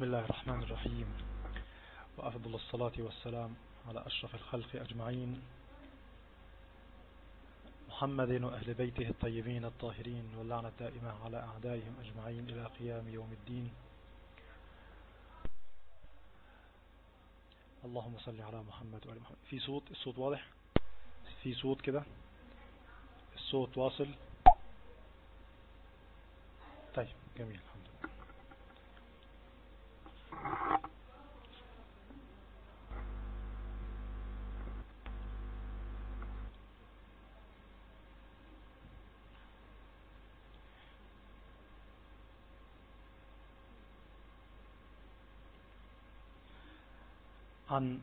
بسم الله الرحمن الرحيم. وأفضل الصلاة والسلام على أشرف الخلق أجمعين. محمد وأهل بيته الطيبين الطاهرين واللعنة الدائمة على أعدائهم أجمعين إلى قيام يوم الدين. اللهم صل على محمد وآل محمد. في صوت الصوت واضح؟ في صوت كده؟ الصوت واصل؟ طيب جميل. عن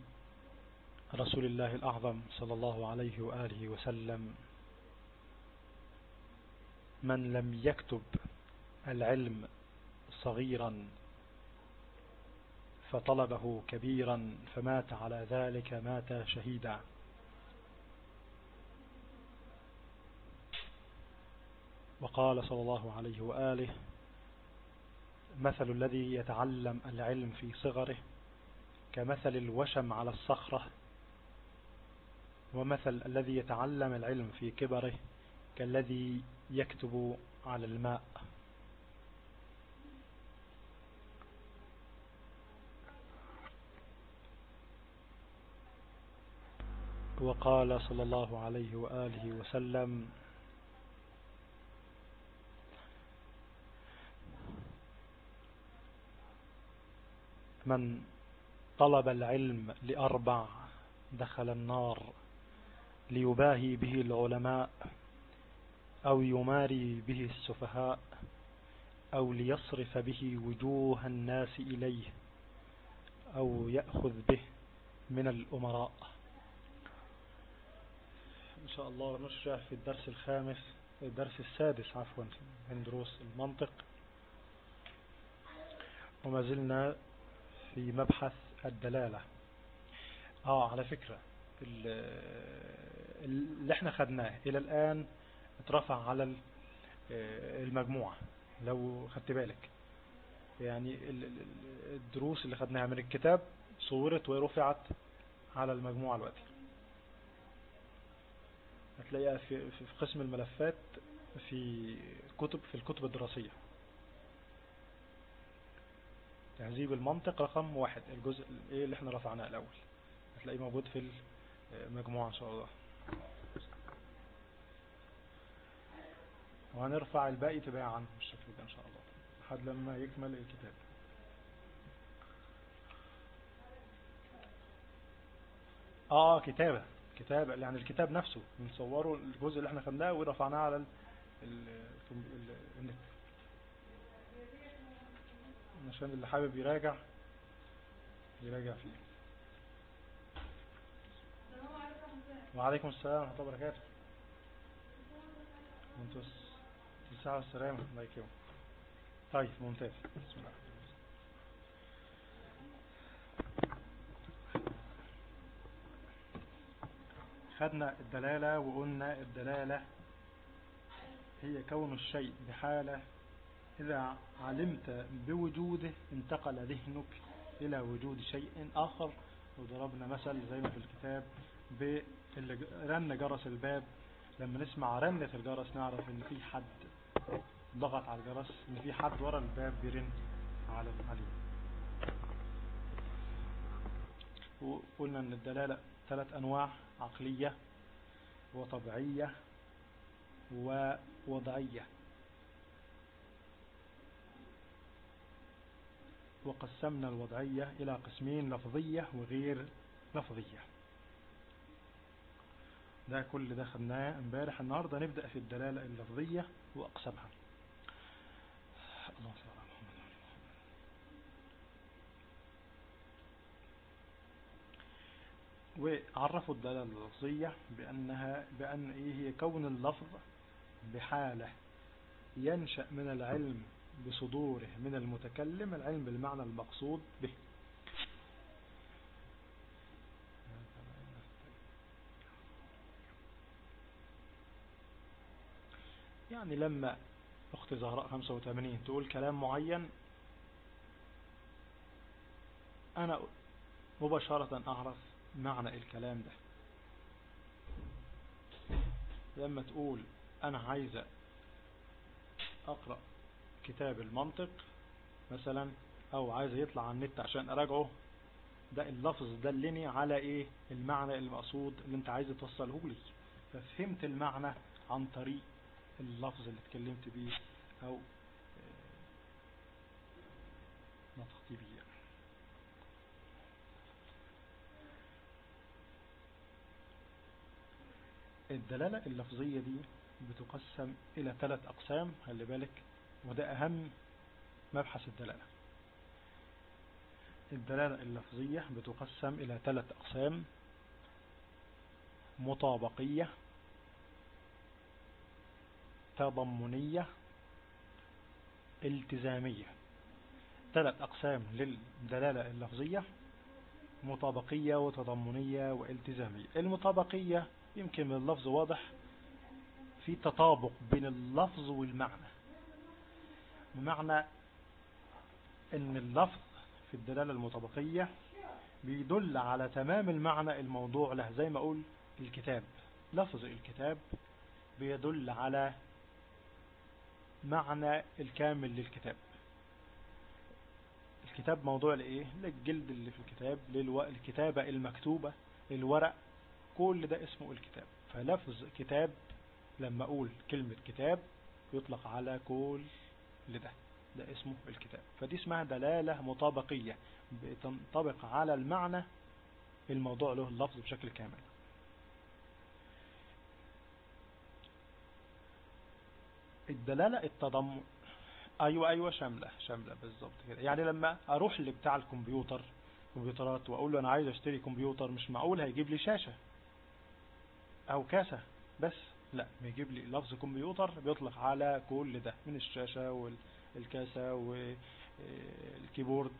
رسول الله الأعظم صلى الله عليه وآله وسلم. من لم يكتب العلم صغيرا فطلبه كبيرا فمات على ذلك مات شهيدا. وقال صلى الله عليه وآله مثل الذي يتعلم العلم في صغره كمثل الوشم على الصخرة ومثل الذي يتعلم العلم في كبره كالذي يكتب على الماء. وقال صلى الله عليه وآله وسلم من طلب العلم لأربع دخل النار ليباهي به العلماء أو يماري به السفهاء أو ليصرف به وجوه الناس إليه أو يأخذ به من الأمراء. إن شاء الله نشرع في الدرس الخامس الدرس السادس عفوا من دروس المنطق. وما زلنا في مبحث الدلالة. آه على فكرة اللي إحنا خدناه إلى الآن اترفع على المجموعة لو خدت بالك. يعني الدروس اللي خدناها من الكتاب صورت ورفعت على المجموعة الوقت هتلاقيها في, قسم الملفات في كتب في الكتب الدراسية. تهذيب المنطق رقم واحد الجزء اللي إحنا رفعناه الأول. هتلاقيه موجود في المجموعة إن شاء الله. وهنرفع الباقي تباعا بالشكل ده إن شاء الله لحد لما يكمل الكتاب. آه كتابة كتابة يعني الكتاب نفسه بنصوره الجزء اللي إحنا خدناه ورفعناه على النت. عشان اللي حابب يراجع يراجع فيه. وعليكم السلام ورحمة الله وبركاته. ممتاز. الساعة والسلامة الله طيب ممتاز. بسم الله. خدنا الدلالة وقلنا الدلالة هي كون الشيء بحالة إذا علمت بوجوده انتقل ذهنك إلى وجود شيء آخر. وضربنا مثل زي ما في الكتاب برن جرس الباب. لما نسمع رنة الجرس نعرف إن في حد ضغط على الجرس إن في حد ورا الباب بيرن على عليه وقلنا إن الدلالة ثلاث أنواع عقلية وطبيعية ووضعية. وقسمنا الوضعية إلى قسمين لفظية وغير لفظية. ده كل ده خدناه امبارح. النهاردة نبدأ في الدلالة اللفظية وأقسمها. اللهم وعرفوا الدلالة اللفظية بأنها بأن إيه هي كون اللفظ بحالة ينشأ من العلم بصدوره من المتكلم العلم بالمعنى المقصود به. يعني لما أخت زهراء 85 تقول كلام معين أنا مباشرة أعرف معنى الكلام ده. لما تقول أنا عايز أقرأ كتاب المنطق مثلا أو عايز يطلع على النت عشان أراجعه. ده اللفظ دلني على إيه؟ المعنى المقصود اللي أنت عايز توصله لي. ففهمت المعنى عن طريق اللفظ اللي اتكلمت بيه أو نطقت بيه الدلالة اللفظية دي بتقسم إلى ثلاث أقسام خلي بالك. وده أهم مبحث الدلالة. الدلالة اللفظية بتقسم إلى ثلاث أقسام. مطابقية تضمنية التزامية. ثلاث أقسام للدلالة اللفظية مطابقية وتضمنية والتزامية. المطابقية يمكن من اللفظ واضح في تطابق بين اللفظ والمعنى. بمعنى إن اللفظ في الدلالة المطابقية بيدل على تمام المعنى الموضوع له زي ما أقول الكتاب. لفظ الكتاب بيدل على معنى الكامل للكتاب. الكتاب موضوع لإيه؟ للجلد اللي في الكتاب للكتابة المكتوبة الورق كل ده اسمه الكتاب. فلفظ كتاب لما أقول كلمة كتاب يطلق على كل ده ده اسمه الكتاب. فدي اسمها دلالة مطابقية بتنطبق على المعنى الموضوع له اللفظ بشكل كامل. الدلالة التضمن أيوه أيوه شاملة شاملة بالظبط كده. يعني لما أروح لبتاع الكمبيوتر كمبيوترات وأقول له أنا عايز أشتري كمبيوتر مش معقول هيجيب لي شاشة أو كاسة بس لا بيجيب لي لفظ كمبيوتر بيطلق على كل ده من الشاشة والكاسة والكيبورد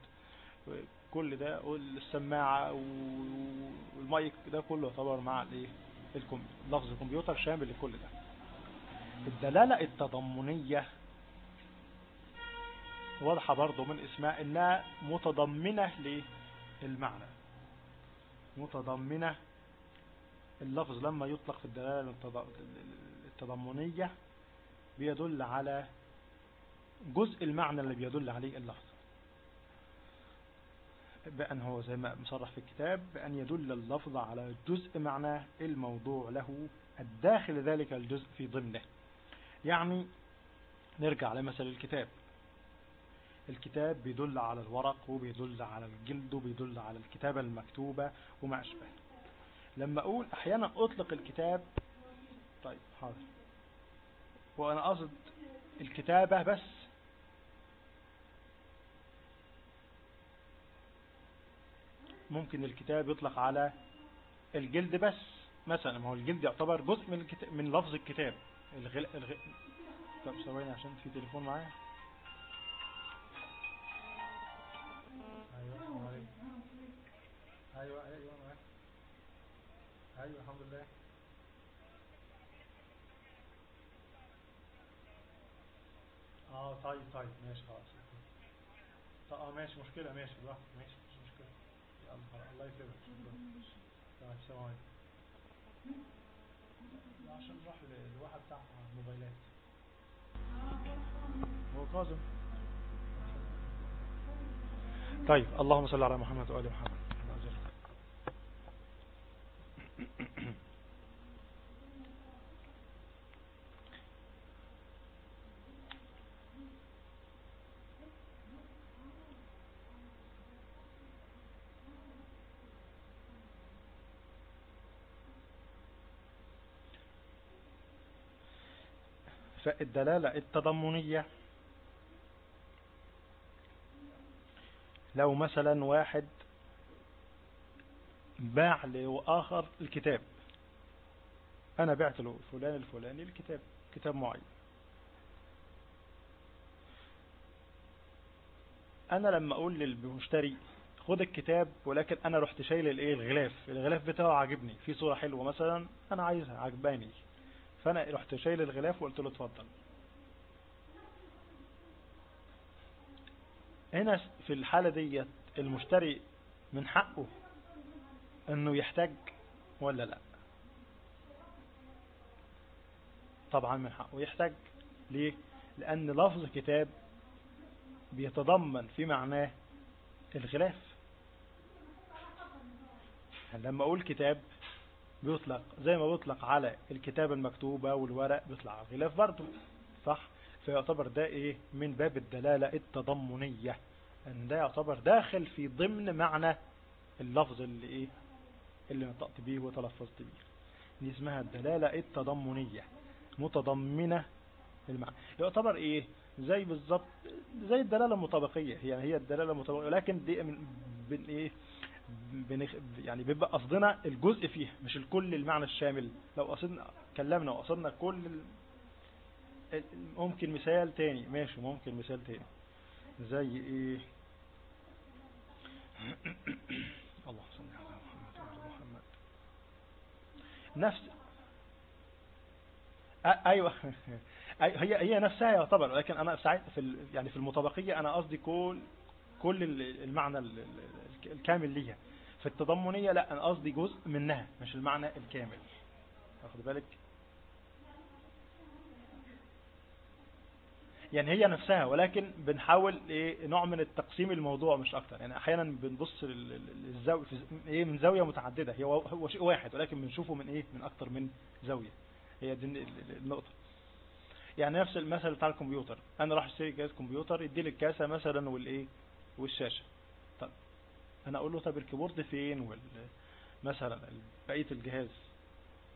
كل ده والسماعة والمايك ده كله يعتبر مع الايه لفظ الكمبيوتر شامل لكل ده. الدلالة التضمنية واضحة برضو من اسمها إنها متضمنة للمعنى. متضمنة اللفظ لما يطلق في الدلالة التضمنية بيدل على جزء المعنى اللي بيدل عليه اللفظ. بأن هو زي ما مصرح في الكتاب بأن يدل اللفظ على جزء معناه الموضوع له الداخل ذلك الجزء في ضمنه. يعني نرجع لمثل الكتاب. الكتاب بيدل على الورق وبيدل على الجلد وبيدل على الكتابة المكتوبة وما أشبه. لما أقول أحيانا أطلق الكتاب طيب حاضر. وأنا قصد الكتابة بس. ممكن الكتاب يطلق على الجلد بس. مثلا ما هو الجلد يعتبر جزء من الكتاب من لفظ الكتاب. الغل... الغ... طب ثواني عشان في تليفون معايا. أيوه أيوه. أيوه الحمد لله. آه طيب طيب ماشي خلاص. طيب آه ماشي مشكلة ماشي براحتك ماشي مش مشكلة. يلا الله يكرمك شكرا. طيب السلام عليكم. عشان نروح للواحد بتاع الموبايلات هو كاظم؟ طيب اللهم صل على محمد وآل محمد. فالدلالة التضمنية. لو مثلا واحد باع لآخر الكتاب أنا بعت له فلان الفلاني الكتاب كتاب معين. أنا لما أقول للمشتري خد الكتاب ولكن أنا رحت شايل الغلاف. الغلاف بتاعه عجبني في صورة حلوة مثلا أنا عايزها عجباني. فأنا رحت شايل الغلاف وقلت له اتفضل. هنا في الحالة دي المشتري من حقه إنه يحتاج ولا لا؟ طبعا من حقه يحتاج. ليه؟ لأن لفظ كتاب بيتضمن في معناه الغلاف. لما أقول كتاب بيطلق زي ما بيطلق على الكتابة المكتوبة والورق بيطلق على الغلاف برضه صح؟ فيعتبر ده إيه؟ من باب الدلالة التضمنية إن ده يعتبر داخل في ضمن معنى اللفظ اللي إيه؟ اللي نطقت بيه وتلفظت بيه. دي اسمها الدلالة التضمنية متضمنة المعنى. يعتبر إيه؟ زي بالظبط زي الدلالة المطابقية هي هي الدلالة المطابقية لكن دي من إيه؟ بنخ يعني بيبقى قصدنا الجزء فيها مش الكل المعنى الشامل. لو قصدنا كلمنا وقصدنا كل ال... ممكن مثال تاني. ماشي ممكن مثال تاني. زي إيه؟ الله صل على محمد وعلى محمد. نفس أيوه. هي هي نفسها يعتبر لكن أنا ساعات في يعني في المطابقية أنا قصدي كل كل المعنى الكامل ليها. في التضمنية لا أنا قصدي جزء منها مش المعنى الكامل. واخد بالك؟ يعني هي نفسها ولكن بنحاول إيه نوع من التقسيم الموضوع مش أكتر. يعني أحيانا بنبص للزاوية إيه من زاوية متعددة. هي هو شيء واحد ولكن بنشوفه من إيه من أكتر من زاوية. هي دي النقطة. يعني نفس المثل بتاع الكمبيوتر. أنا راح أشتري جهاز كمبيوتر يدي لي الكاسة مثلا والايه والشاشة. أنا أقول له طب ال keyboard فين؟ مثلا بقية الجهاز.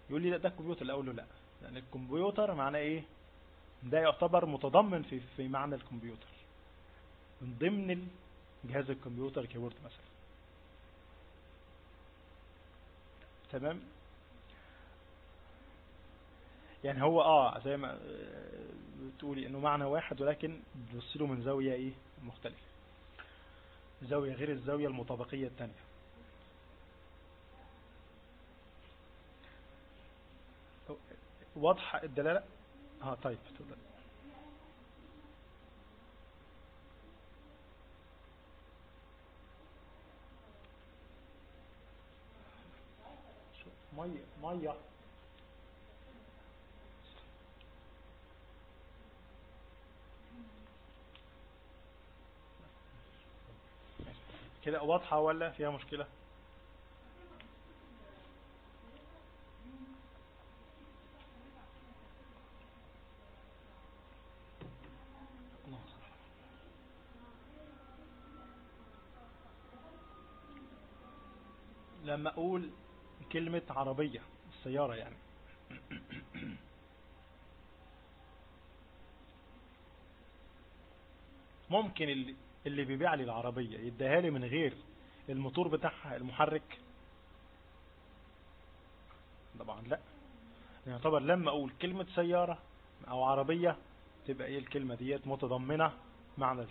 يقول لي لا ده الكمبيوتر. أقول له لا. يعني الكمبيوتر معناه إيه؟ ده يعتبر متضمن في في معنى الكمبيوتر. من ضمن جهاز الكمبيوتر keyboard مثلا. تمام؟ يعني هو آه زي ما بتقولي إنه معنى واحد ولكن بتبص له من زاوية إيه؟ مختلفة. زاوية غير الزاوية المطابقية الثانية واضحة الدلالة؟ آه طيب تفضل. مية مية. كده واضحة ولا فيها مشكلة؟ لما أقول كلمة عربية السيارة يعني. ممكن اللي اللي بيبيع لي العربية يديها لي من غير الموتور بتاعها المحرك. طبعا لا. يعتبر لما أقول كلمة سيارة أو عربية تبقى إيه الكلمة ديت متضمنة معنى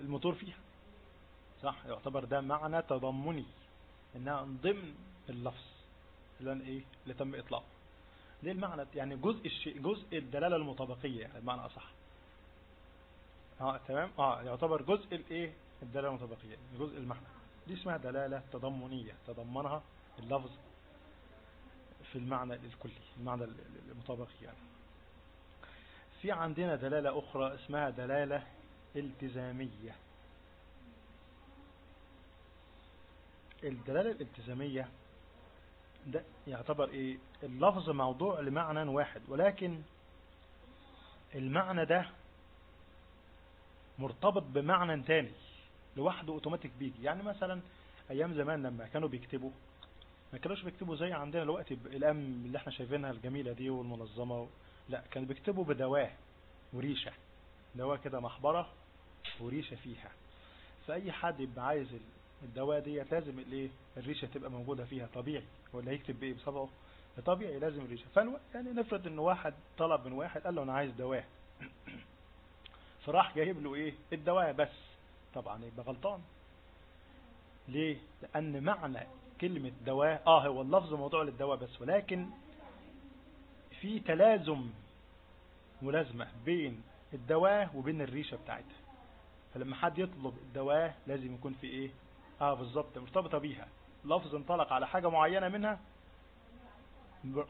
الموتور فيها. صح؟ يعتبر ده معنى تضمني إنها من ضمن اللفظ اللي أنا إيه اللي تم إطلاقه. ليه المعنى؟ يعني جزء الشيء جزء الدلالة المطابقية يعني المعنى أصح. آه تمام. آه يعتبر جزء الايه؟ الدلاله المطابقيه جزء المعنى دي اسمها دلاله تضمنيه تضمنها اللفظ في المعنى الكلي المعنى المطابقي يعني. في عندنا دلاله أخرى اسمها دلاله التزاميه. الدلاله الالتزاميه ده يعتبر إيه؟ اللفظ موضوع لمعنى واحد ولكن المعنى ده مرتبط بمعنى تاني لوحده اوتوماتيك بيجي. يعني مثلا أيام زمان لما كانوا بيكتبوا ما كانوش بيكتبوا زي عندنا دلوقتي الأم اللي إحنا شايفينها الجميلة دي والمنظمة و... لا كانوا بيكتبوا بدواه وريشة دواه كده محبرة وريشة فيها. فأي حد يبقى عايز الدواء دي لازم الايه الريشة تبقى موجودة فيها طبيعي. ولا هيكتب بإيه؟ بصبعه. طبيعي لازم الريشة. فنو... يعني نفرض إن واحد طلب من واحد قال له أنا عايز دواء. فراح جايب له إيه؟ الدواء بس. طبعا يبقى غلطان. ليه؟ لأن معنى كلمة دواء آه هو اللفظ موضوع للدواء بس ولكن في تلازم ملازمة بين الدواء وبين الريشة بتاعتها. فلما حد يطلب الدواء لازم يكون في إيه؟ آه بالظبط مرتبطة بيها. لفظ انطلق على حاجة معينة منها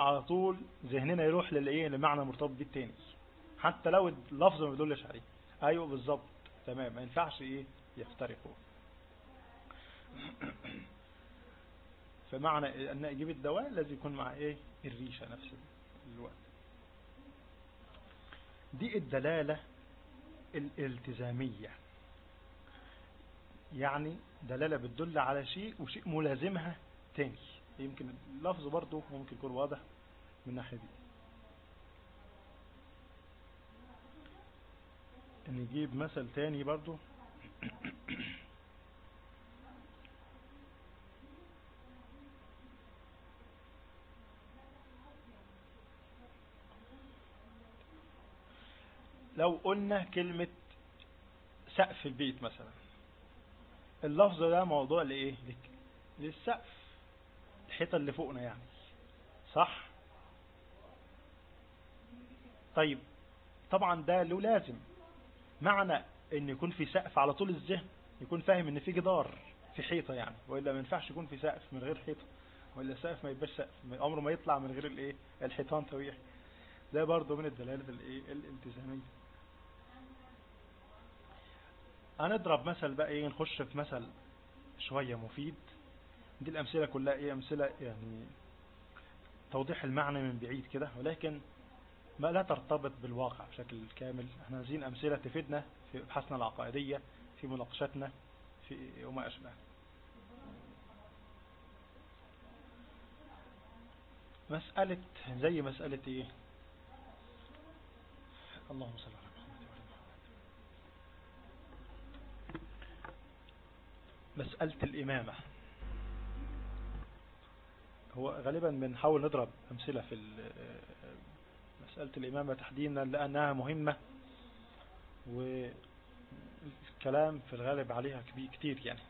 على طول ذهننا يروح للإيه؟ لمعنى مرتبط بيه حتى لو اللفظ ما بيدلش عليه. أيوه بالظبط. تمام. ما ينفعش إيه؟ يفترقوا. فمعنى أن أجيب الدواء لازم يكون مع إيه؟ الريشة نفس الوقت. دي الدلالة الالتزامية. يعني دلالة بتدل على شيء وشيء ملازمها تاني. يمكن اللفظ برضه ممكن يكون واضح من الناحية دي. نجيب مثل تاني برضه لو قلنا كلمة سقف البيت مثلا اللفظ ده موضوع لإيه؟ للسقف الحيطة اللي فوقنا يعني صح؟ طيب طبعا ده له لازم. معنى إن يكون في سقف على طول الذهن يكون فاهم إن في جدار في حيطة يعني. وإلا ما ينفعش يكون في سقف من غير حيطة. وإلا السقف ما يبقاش سقف عمره ما يطلع من غير الإيه؟ الحيطان طبيعي ده برضه من الدلالة الإيه؟ الالتزامية. هنضرب مثل بقى إيه؟ نخش في مثل شوية مفيد. دي الأمثلة كلها إيه؟ أمثلة يعني توضيح المعنى من بعيد كده. ولكن ما لا ترتبط بالواقع بشكل كامل. إحنا عايزين أمثلة تفيدنا في أبحاثنا العقائدية في مناقشتنا في وما أشبه. مسألة زي مسألة إيه؟ اللهم صل على مسألة الإمامة. هو غالبا بنحاول نضرب أمثلة في مسألة الإمامة تحديدا لأنها مهمة والكلام في الغالب عليها كتير يعني.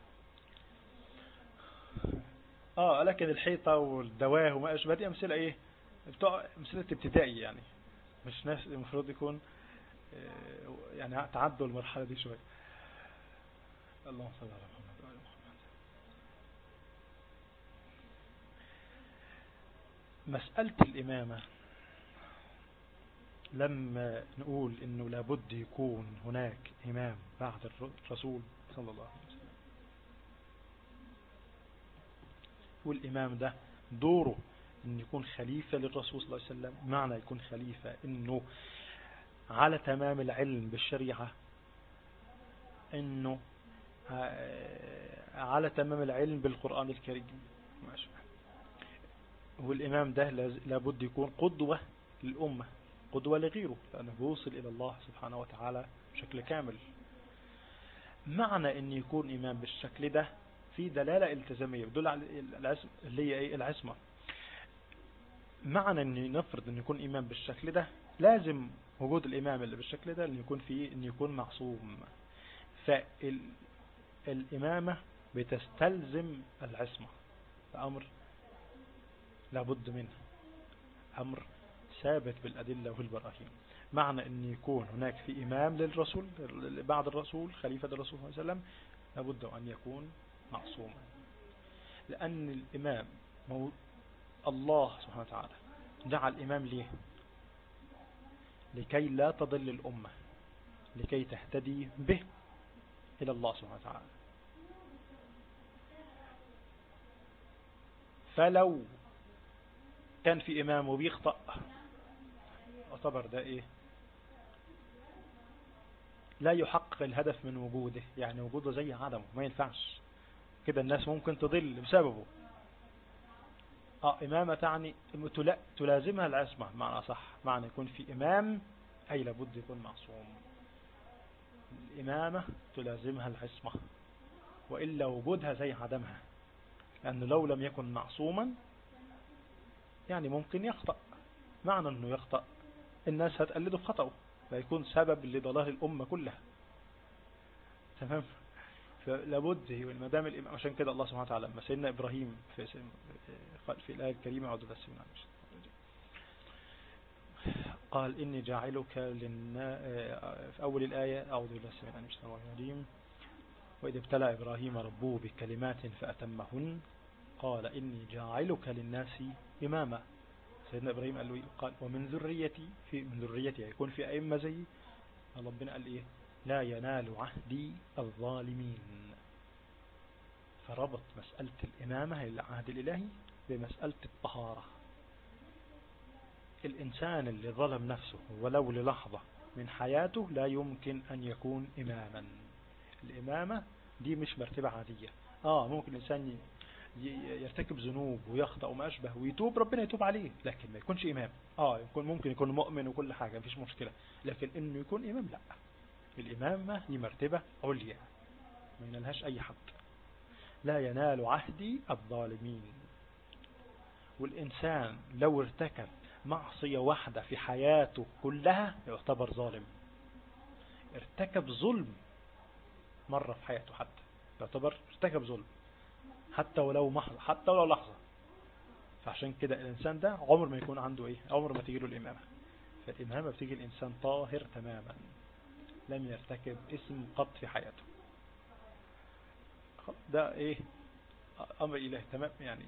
آه لكن الحيطة والدواه وما أشبه دي أمثلة إيه؟ بتوع أمثلة ابتدائي يعني. مش ناس المفروض يكون يعني تعدوا المرحلة دي شوية. اللهم صل على محمد. مسألة الإمامة. لما نقول إنه لابد يكون هناك إمام بعد الرسول صلى الله عليه وسلم. والإمام ده دوره إن يكون خليفة للرسول صلى الله عليه وسلم معنى يكون خليفة إنه على تمام العلم بالشريعة إنه على تمام العلم بالقرآن الكريم. ماشي. والإمام ده لابد يكون قدوة للأمة. قدوة لغيره لأنه بيوصل إلى الله سبحانه وتعالى بشكل كامل. معنى أن يكون إمام بالشكل ده في دلالة إلتزامية بدل على اللي هي إيه؟ العصمة. معنى أن نفرض أن يكون إمام بالشكل ده لازم وجود الإمام اللي بالشكل ده أن يكون فيه أن يكون معصوم. فالإمامة بتستلزم العصمة. أمر لابد منه. أمر ثابت بالأدلة والبراهين معنى أن يكون هناك في إمام للرسول بعد الرسول خليفة الرسول صلى الله عليه وسلم لابد أن يكون معصوما. لأن الإمام الله سبحانه وتعالى جعل إمام ليه؟ لكي لا تضل الأمة لكي تهتدي به إلى الله سبحانه وتعالى. فلو كان في إمام وبيخطأ اعتبر ده إيه؟ لا يحقق الهدف من وجوده يعني وجوده زي عدمه ما ينفعش. كده الناس ممكن تضل بسببه. آه إمامة تعني تلازمها العصمة معنى صح معنى يكون في إمام أي لابد يكون معصوم. الإمامة تلازمها العصمة وإلا وجودها زي عدمها لأنه لو لم يكن معصوما يعني ممكن يخطأ. معنى أنه يخطأ. الناس هتقلده في خطأه فيكون سبب لضلال الأمة كلها. تمام؟ فلابد ما دام الإمام عشان كده الله سبحانه وتعالى لما سيدنا إبراهيم في في الآية الكريمة أعوذ بالله من قال إني جاعلك للنا في أول الآية أعوذ بالله من الشيطان الرجيم. وإذ ابتلى إبراهيم ربه بكلمات فأتمهن قال إني جاعلك للناس إماما. سيدنا إبراهيم قال له قال ومن ذريتي في من ذريتي يكون في أئمة زي ربنا قال إيه؟ لا ينال عهدي الظالمين. فربط مسألة الإمامة العهد الإلهي بمسألة الطهارة. الإنسان اللي ظلم نفسه ولو للحظة من حياته لا يمكن أن يكون إماما. الإمامة دي مش مرتبة عادية. آه ممكن الإنسان يرتكب ذنوب ويخطأ وما أشبه ويتوب ربنا يتوب عليه لكن ما يكونش إمام. آه يكون ممكن يكون مؤمن وكل حاجة مفيش مشكلة لكن إنه يكون إمام لا. الإمامة دي مرتبة عليا ما ينالهاش أي حد. لا ينال عهدي الظالمين. والإنسان لو ارتكب معصية واحدة في حياته كلها يعتبر ظالم. ارتكب ظلم مرة في حياته حتى يعتبر ارتكب ظلم. حتى ولو محظة حتى ولو لحظة. فعشان كده الإنسان ده عمر ما يكون عنده إيه؟ عمر ما تيجي له الإمامة. فالإمامة بتيجي الإنسان طاهر تماما. لم يرتكب اسم قط في حياته. ده إيه؟ أمر إله تمام؟ يعني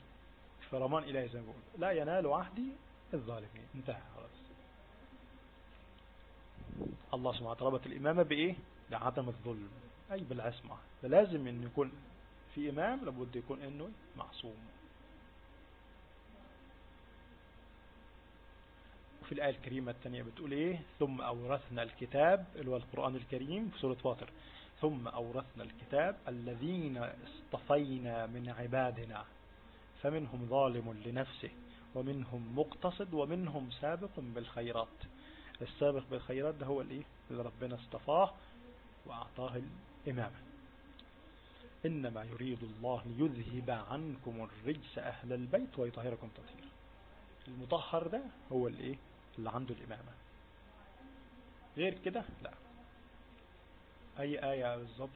فرمان إلهي زي ما بقول. لا ينال عهدي الظالمين. انتهى خلاص. الله سبحانه وتعالى ربط الإمامة بإيه؟ لعدم الظلم. أي بالعصمة. فلازم أن يكون في إمام لابد يكون أنه معصوم. وفي الآية الكريمة الثانية بتقول إيه؟ ثم أورثنا الكتاب اللي هو القرآن الكريم في سورة فاطر. ثم أورثنا الكتاب الذين اصطفينا من عبادنا فمنهم ظالم لنفسه ومنهم مقتصد ومنهم سابق بالخيرات. السابق بالخيرات ده هو الإيه؟ اللي ربنا اصطفاه وأعطاه الإمامة. إنما يريد الله ليذهب عنكم الرجس أهل البيت ويطهركم تطهيرا. المطهر ده هو الإيه؟ اللي عنده الإمامة. غير كده لا. أي آية بالضبط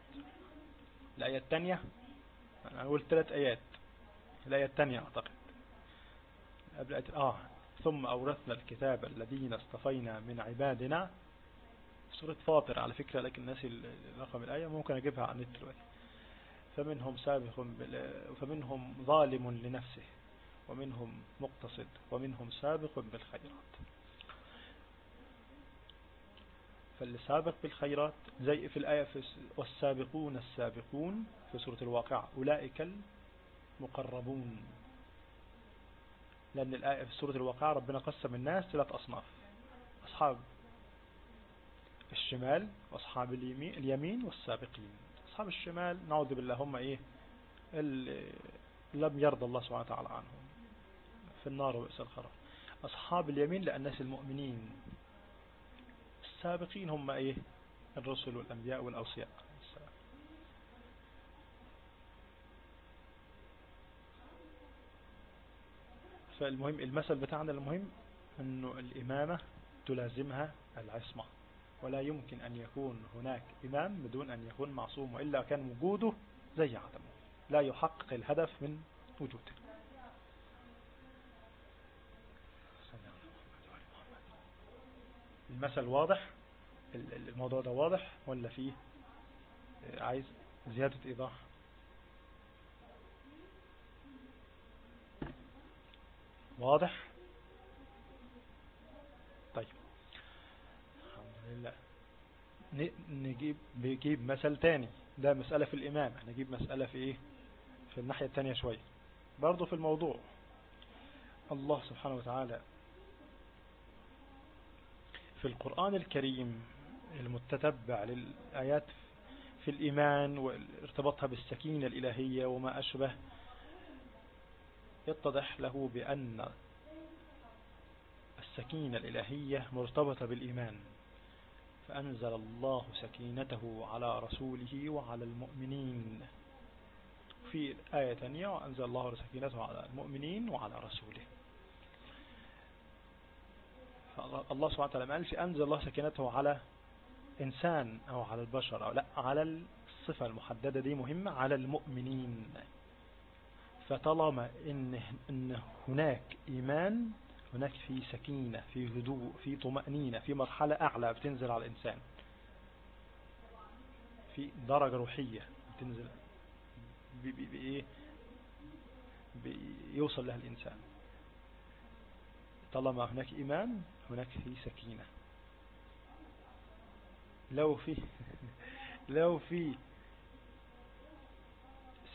الآية الثانية؟ أنا قلت ثلاث آيات. الآية الثانية أعتقد. قبل آية آه. ثم أورثنا الكتاب الذين اصطفينا من عبادنا. سورة فاطر على فكرة لكن ناسي رقم الآية ممكن أجيبها عن النت دلوقتي. فمنهم سابق فمنهم ظالم لنفسه ومنهم مقتصد ومنهم سابق بالخيرات. فاللي سابق بالخيرات زي في الآية في والسابقون السابقون في سورة الواقع أولئك المقربون. لأن الآية في سورة الواقع ربنا قسم الناس ثلاث أصناف أصحاب الشمال وأصحاب اليمين والسابقين. أصحاب الشمال نعوذ بالله هم إيه؟ اللي لم يرضى الله سبحانه وتعالى عنهم. في النار وبئس الخراب. أصحاب اليمين لأناس المؤمنين. السابقين هم إيه؟ الرسل والأنبياء والأوصياء. فالمهم المثل بتاعنا المهم أنه الإمامة تلازمها العصمة. ولا يمكن أن يكون هناك إمام بدون أن يكون معصوم وإلا كان وجوده زي عدمه. لا يحقق الهدف من وجوده. المثل واضح؟ الموضوع ده واضح ولا فيه عايز زيادة إيضاح؟ واضح طيب الحمد لله نجيب بيجيب مثل تاني. ده مسألة في الإمام نجيب مسألة في إيه؟ في الناحية التانية شوية. برضو في الموضوع. الله سبحانه وتعالى في القرآن الكريم المتتبع للآيات في الإيمان وارتبطها بالسكينة الإلهية وما أشبه يتضح له بأن السكينة الإلهية مرتبطة بالإيمان. فأنزل الله سكينته على رسوله وعلى المؤمنين. في آية ثانية وأنزل الله سكينته على المؤمنين وعلى رسوله. الله سبحانه وتعالى ما قالش أنزل الله سكينته على إنسان أو على البشر أو لا على الصفة المحددة دي مهمة على المؤمنين. فطالما إن, إن هناك إيمان هناك في سكينة في هدوء في طمأنينة في مرحلة أعلى بتنزل على الإنسان. في درجة روحية تنزل بإيه بيوصل لها الإنسان. طالما هناك إيمان هناك في سكينة. لو في لو في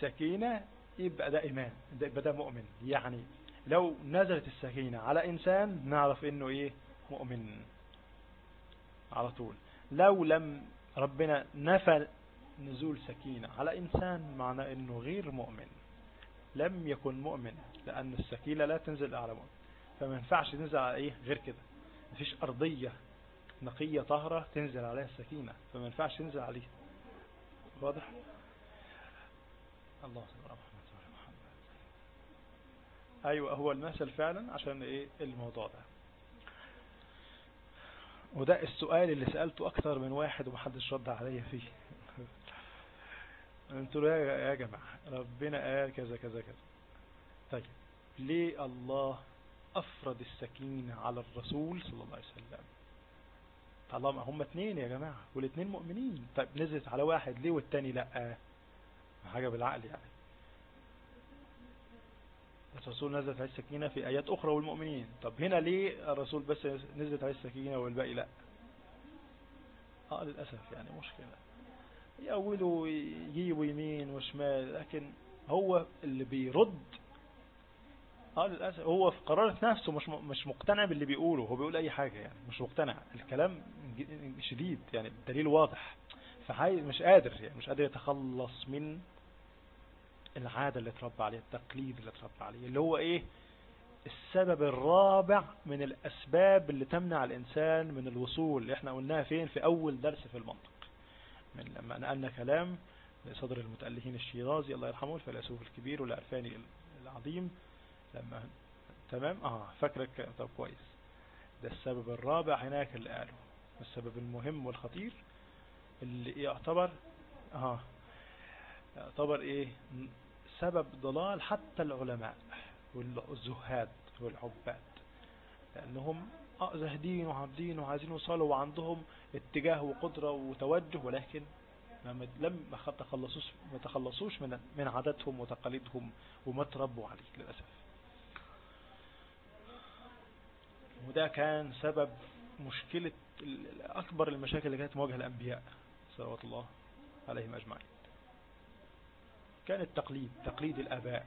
سكينة يبقى ده إيمان يبقى ده مؤمن. يعني لو نزلت السكينة على إنسان نعرف إنه إيه؟ مؤمن. على طول. لو لم ربنا نفى نزول سكينة على إنسان معنى إنه غير مؤمن. لم يكن مؤمن لأن السكينة لا تنزل على مؤمن فما ينفعش تنزل على إيه؟ غير كده. مفيش أرضية نقية طهرة تنزل عليها السكينة. فما ينفعش تنزل عليها. واضح؟ الله سبحانه أيوة هو المثل فعلا عشان إيه الموضوع ده. وده السؤال اللي سألته أكثر من واحد ومحدش رد عليا فيه. قلت له يا جماعة ربنا قال كذا كذا كذا. طيب ليه الله أفرد السكينة على الرسول صلى الله عليه وسلم؟ طالما هم اثنين يا جماعة والاثنين مؤمنين. طيب نزلت على واحد ليه والتاني لأ؟ حاجة بالعقل يعني. الرسول نزلت عليه السكينة في آيات أخرى والمؤمنين. طب هنا ليه الرسول بس نزلت عليه السكينة والباقي لا؟ آه للأسف يعني مشكلة. يأولوا يجيبوا يمين وشمال لكن هو اللي بيرد. آه للأسف هو في قرارة نفسه مش مش مقتنع باللي بيقوله. هو بيقول أي حاجة يعني مش مقتنع. الكلام شديد يعني الدليل واضح. فعايز مش قادر يعني مش قادر يتخلص من العادة اللي اتربى عليها التقليد اللي اتربى عليه اللي هو إيه؟ السبب الرابع من الأسباب اللي تمنع الإنسان من الوصول اللي إحنا قلناها فين؟ في أول درس في المنطق. من لما نقلنا كلام صدر المتألهين الشيرازي الله يرحمه الفيلسوف الكبير والعرفاني العظيم. لما تمام؟ آه فاكرك؟ طب كويس. ده السبب الرابع هناك اللي قاله السبب المهم والخطير اللي يعتبر آه يعتبر إيه؟ سبب ضلال حتى العلماء والزهاد والعباد لأنهم زاهدين وعابدين وعايزين يوصلوا وعندهم اتجاه وقدرة وتوجه ولكن لم تخلصوش ما تخلصوش من من عاداتهم وتقاليدهم وما تربوا عليه للأسف. وده كان سبب مشكلة أكبر المشاكل اللي كانت مواجهة الأنبياء صلوات الله عليهم أجمعين. كان التقليد تقليد الآباء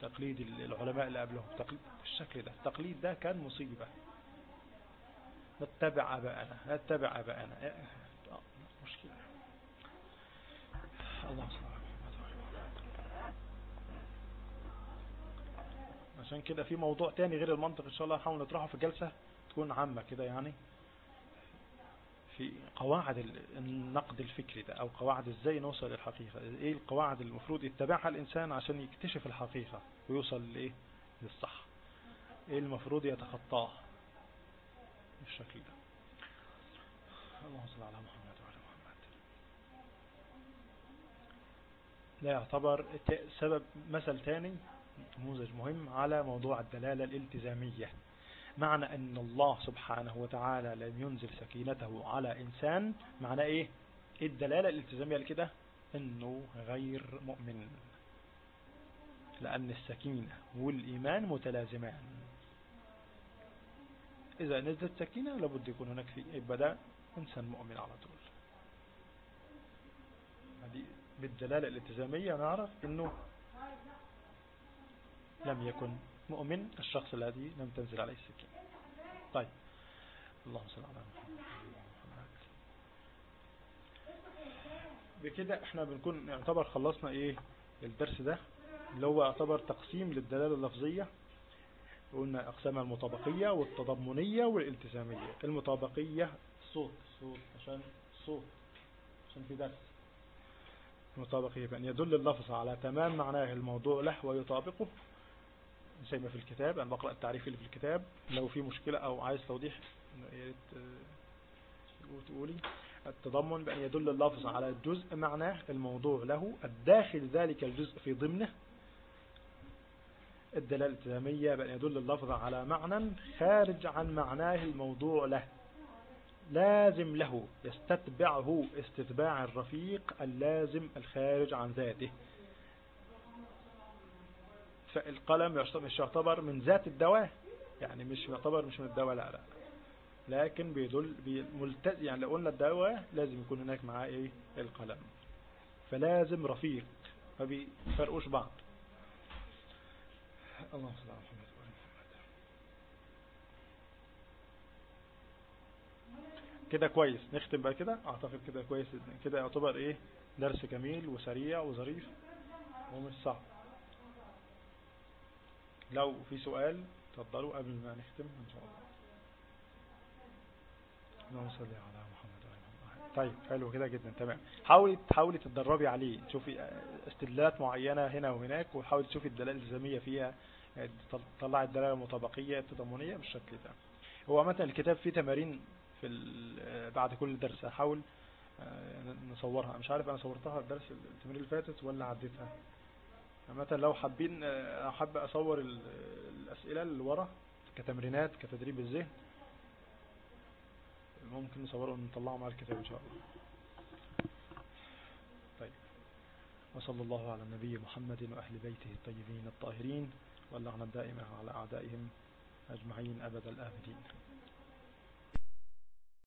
تقليد العلماء اللي قبلهم تقليد بالشكل ده التقليد ده كان مصيبة. نتبع أباءنا نتبع أباءنا. مشكلة. الله سبحانه عشان كده في موضوع تاني غير المنطق إن شاء الله نحاول نطرحه في جلسة تكون عامة كده يعني. في قواعد النقد الفكري ده أو قواعد إزاي نوصل للحقيقة؟ إيه القواعد المفروض يتبعها الإنسان عشان يكتشف الحقيقة ويوصل لإيه؟ للصح. إيه المفروض يتخطاه بالشكل ده؟ اللهم صل على محمد وعلى محمد. لا يعتبر سبب مثل تاني نموذج مهم على موضوع الدلالة الالتزامية. معنى أن الله سبحانه وتعالى لم ينزل سكينته على إنسان. معنى إيه؟ الدلالة الالتزامية لكده أنه غير مؤمن. لأن السكينة والإيمان متلازمان. إذا نزلت سكينة لابد يكون هناك في يبقى ده إنسان مؤمن على طول. بالدلالة الالتزامية نعرف أنه لم يكن مؤمن الشخص الذي لم تنزل عليه السكينة. طيب. اللهم صل على محمد. بكده إحنا بنكون يعتبر خلصنا إيه؟ الدرس ده اللي هو يعتبر تقسيم للدلالة اللفظية قلنا اقسامها المطابقية والتضمنية والالتزامية. المطابقية صوت صوت عشان صوت عشان في درس. المطابقية بأن يدل اللفظ على تمام معناه الموضوع له ويطابقه. زي ما في الكتاب أنا بقرأ التعريف اللي في الكتاب. لو في مشكلة أو عايز توضيح يا ريت آه، تقولي. التضمن بأن يدل اللفظ على جزء معناه الموضوع له. الداخل ذلك الجزء في ضمنه. الدلالة الالتزامية بأن يدل اللفظ على معنى خارج عن معناه الموضوع له. لازم له يستتبعه استتباع الرفيق اللازم الخارج عن ذاته. فالقلم مش يعتبر من ذات الدواء. يعني مش يعتبر مش من الدواء لا لا. لكن بيدل ملتز يعني لو قلنا الدواء لازم يكون هناك معاه إيه؟ القلم. فلازم رفيق. ما بيفرقوش بعض. اللهم صل على محمد. كده كويس. نختم بقى كده. أعتقد كده كويس. كده يعتبر إيه؟ درس جميل وسريع وظريف ومش صعب. لو في سؤال تفضلوا قبل ما نختم إن شاء الله. اللهم صل على محمد وعلى طيب حلو كده جدا تمام. حاولي تحاولي تتدربي عليه. تشوفي استدلالات معينة هنا وهناك وحاولي تشوفي الدلالة الإلزامية فيها تطلعي الدلالة المطابقية التضامنية بالشكل ده. هو مثلا الكتاب فيه تمارين في بعد كل درس. احاول نصورها. مش عارف أنا صورتها الدرس التمرين اللي فاتت ولا عديتها؟ مثلا لو حابين احب أصور الأسئلة اللي ورا كتمرينات كتدريب الذهن ممكن نصوره ونطلعه مع الكتاب إن شاء الله. طيب. وصلى الله على النبي محمد وأهل بيته الطيبين الطاهرين واللعنه الدائمة على أعدائهم أجمعين أبد الآبدين.